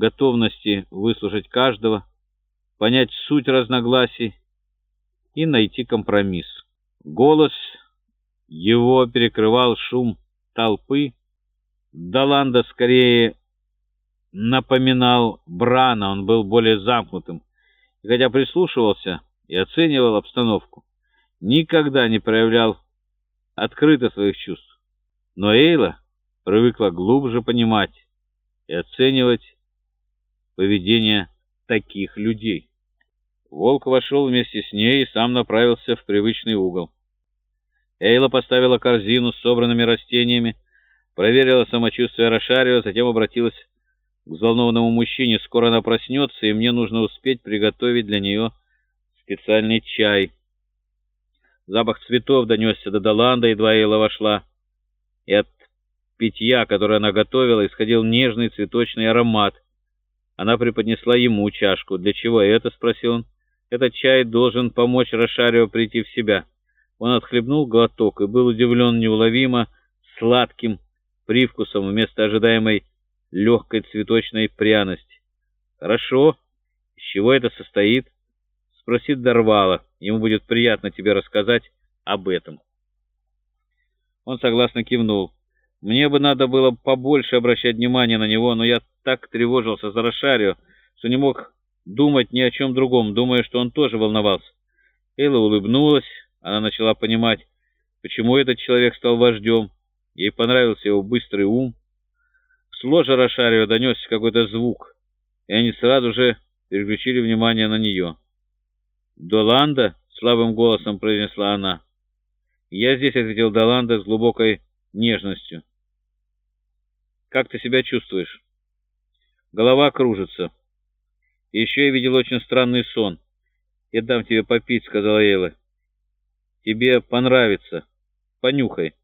готовности выслушать каждого, понять суть разногласий и найти компромисс. Голос его перекрывал шум толпы. Даланда скорее напоминал Брана, он был более замкнутым, и хотя прислушивался и оценивал обстановку, никогда не проявлял открыто своих чувств. Но Эйла привыкла глубже понимать и оценивать поведение таких людей. Волк вошел вместе с ней и сам направился в привычный угол. Эйла поставила корзину с собранными растениями, проверила самочувствие Рошарио, затем обратилась к взволнованному мужчине. «Скоро она проснется, и мне нужно успеть приготовить для нее специальный чай». Запах цветов донесся до Доланда, едва Эйла вошла, и от питья, которое она готовила, исходил нежный цветочный аромат. Она преподнесла ему чашку. «Для чего это?» — спросил он. «Этот чай должен помочь Рошарио прийти в себя». Он отхлебнул глоток и был удивлен неуловимо сладким привкусом вместо ожидаемой легкой цветочной пряности. «Хорошо. Из чего это состоит?» — спросит Дарвала. Ему будет приятно тебе рассказать об этом. Он согласно кивнул. Мне бы надо было побольше обращать внимание на него, но я так тревожился за Рошарио, что не мог думать ни о чем другом, думая, что он тоже волновался. Эйла улыбнулась. Она начала понимать, почему этот человек стал вождем. Ей понравился его быстрый ум. С ложа Рошарио донесся какой-то звук, и они сразу же переключили внимание на нее. «Доланда?» — слабым голосом произнесла она. «Я здесь», — ответил Доланда с глубокой нежностью. «Как ты себя чувствуешь?» «Голова кружится. еще я видел очень странный сон. Я дам тебе попить», — сказала Эйла. Тебе понравится. Понюхай.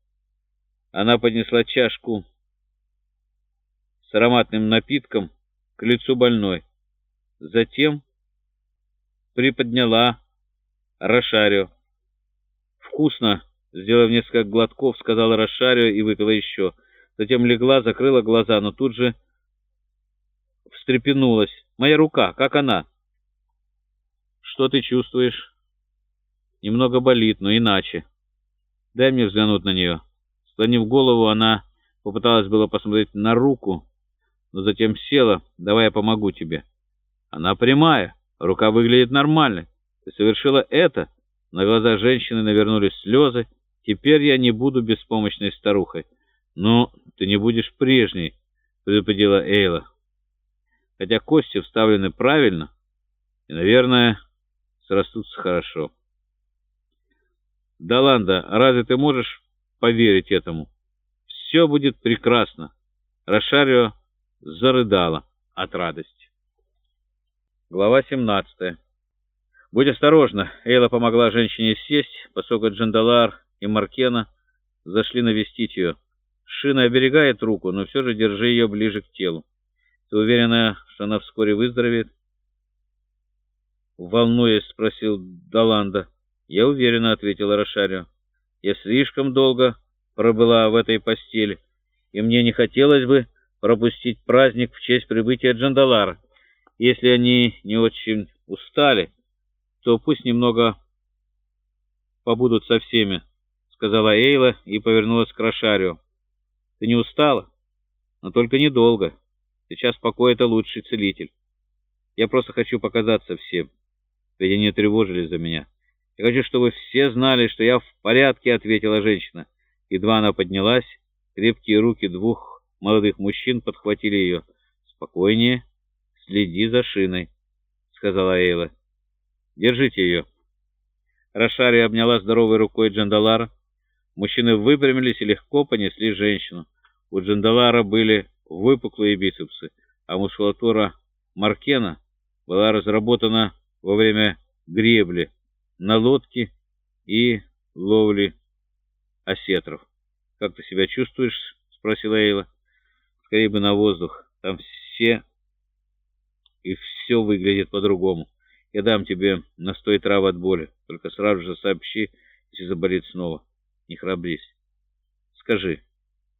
Она поднесла чашку с ароматным напитком к лицу больной. Затем приподняла Рошарио. «Вкусно!» — сделав несколько глотков, сказала Рошарио и выпила еще. Затем легла, закрыла глаза, но тут же встрепенулась. «Моя рука, как она?» «Что ты чувствуешь?» Немного болит, но иначе. Дай мне взглянуть на нее. Склонив голову, она попыталась было посмотреть на руку, но затем села. Давай я помогу тебе. Она прямая, рука выглядит нормально. Ты совершила это. На глаза женщины навернулись слезы. Теперь я не буду беспомощной старухой. Но ты не будешь прежней, предупредила Эйла. Хотя кости вставлены правильно и, наверное, срастутся хорошо. Даланда, разве ты можешь поверить этому? Все будет прекрасно. Рошарио зарыдала от радости. Глава 17. Будь осторожна. Эйла помогла женщине сесть, поскольку Джандалар и Маркена зашли навестить ее. Шина оберегает руку, но все же держи ее ближе к телу. Ты уверена, что она вскоре выздоровеет? Волнуясь, спросил Даланда. «Я уверена», — ответила Рошарио. «Я слишком долго пробыла в этой постели, и мне не хотелось бы пропустить праздник в честь прибытия Джандалара. Если они не очень устали, то пусть немного побудут со всеми», — сказала Эйла и повернулась к Рошарио. «Ты не устала? Но только недолго. Сейчас покой — это лучший целитель. Я просто хочу показаться всем, ведь они тревожились за меня». «Я хочу, чтобы все знали, что я в порядке», — ответила женщина. Едва она поднялась, крепкие руки двух молодых мужчин подхватили ее. «Спокойнее, следи за шиной», — сказала Эйла. «Держите ее». Рошари обняла здоровой рукой Джандалара. Мужчины выпрямились и легко понесли женщину. У Джандалара были выпуклые бицепсы, а мускулатура Маркена была разработана во время гребли, на лодке и ловли осетров. «Как ты себя чувствуешь?» — спросила Эйла. «Скорее бы на воздух. Там все и все выглядит по-другому. Я дам тебе настой травы от боли. Только сразу же сообщи, если заболит снова. Не храбрись. Скажи,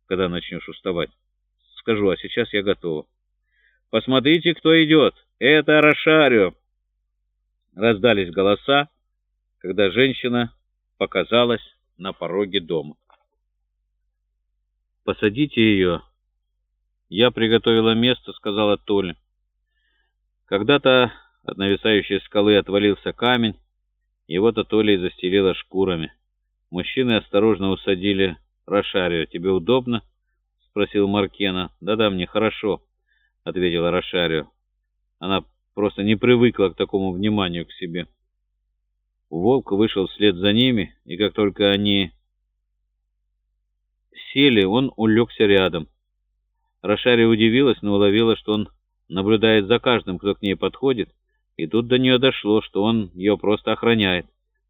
когда начнешь уставать. Скажу, а сейчас я готова». Посмотрите, кто идет! Это Рошарио!» Раздались голоса, когда женщина показалась на пороге дома. «Посадите ее!» «Я приготовила место», — сказала Толя. Когда-то от нависающей скалы отвалился камень, его-то Толя и застелила шкурами. Мужчины осторожно усадили Рошарио. «Тебе удобно?» — спросил Маркена. «Да-да, мне хорошо», — ответила Рошарио. Она просто не привыкла к такому вниманию к себе. Волк вышел вслед за ними, и как только они сели, он улегся рядом. Рошарио удивилась, но уловила, что он наблюдает за каждым, кто к ней подходит, и тут до нее дошло, что он ее просто охраняет.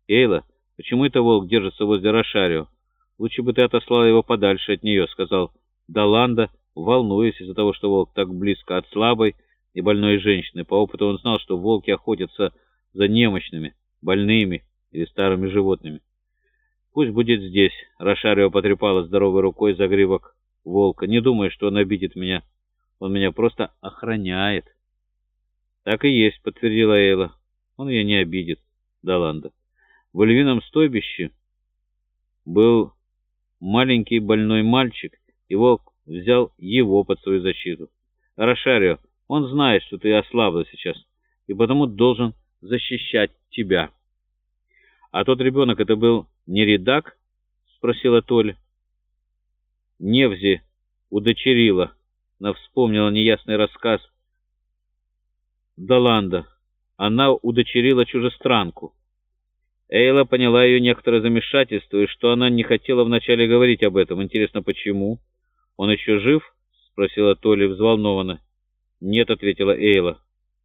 «Эйла, почему это волк держится возле Рошарио? Лучше бы ты отослала его подальше от нее», — сказал Даланда, волнуясь из-за того, что волк так близко от слабой и больной женщины. По опыту он знал, что волки охотятся за немощными, больными или старыми животными. «Пусть будет здесь», — Рошарио потрепала здоровой рукой за гривок волка. «Не думай, что он обидит меня. Он меня просто охраняет». «Так и есть», — подтвердила Эйла. «Он ее не обидит, Даланда». В львином стойбище был маленький больной мальчик, волк взял его под свою защиту. Рошарио, он знает, что ты ослабла сейчас, и потому должен защищать тебя. А тот ребенок, это был не редак? Спросила Толя. Невзи удочерила. Она вспомнила неясный рассказ Даланда. Она удочерила чужестранку. Эйла поняла ее некоторое замешательство, и что она не хотела вначале говорить об этом. Интересно, почему? «Он еще жив?» — спросила Толя взволнованно. «Нет», — ответила Эйла.